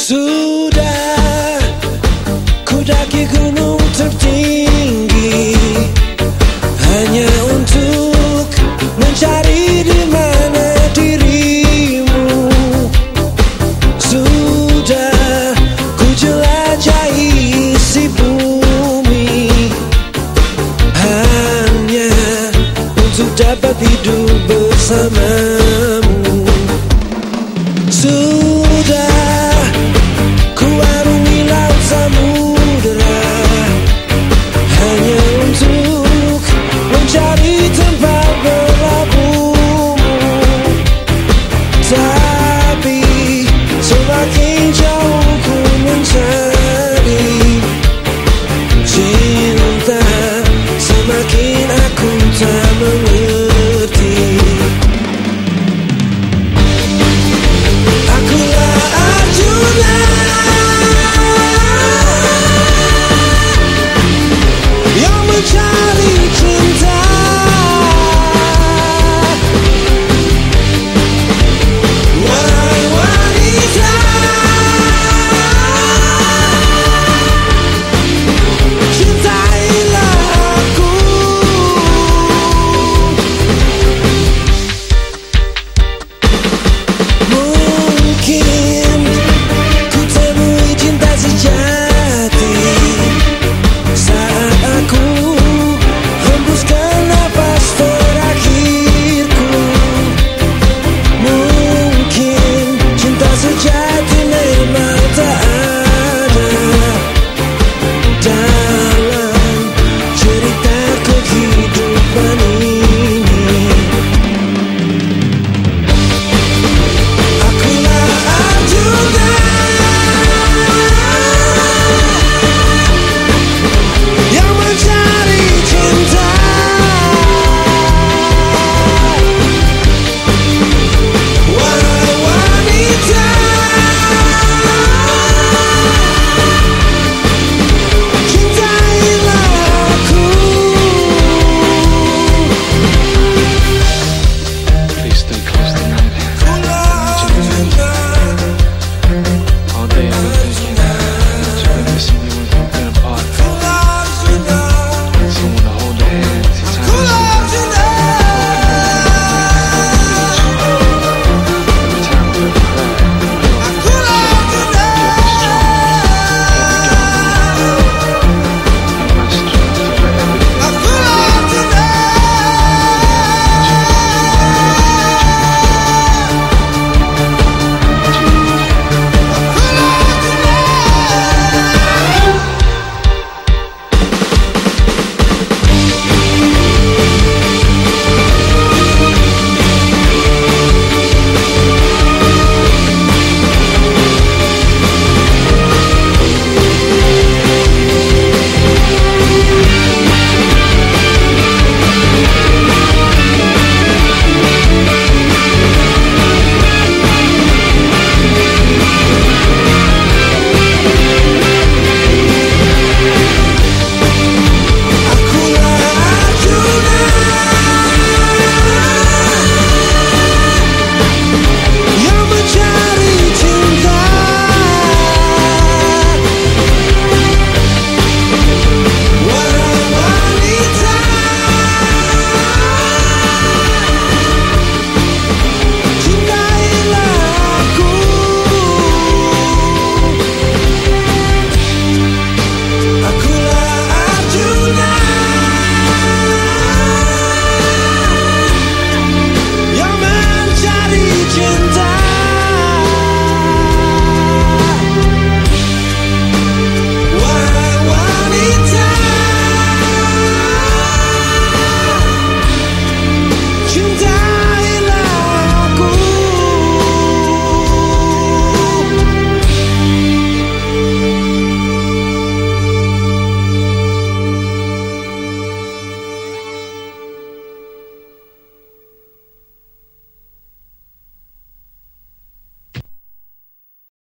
Sudah ku daki gunung tertinggi Hanya untuk mencari di mana dirimu. Sudah ku jelajahi si bumi Hanya untuk dapat hidup bersamamu so I can.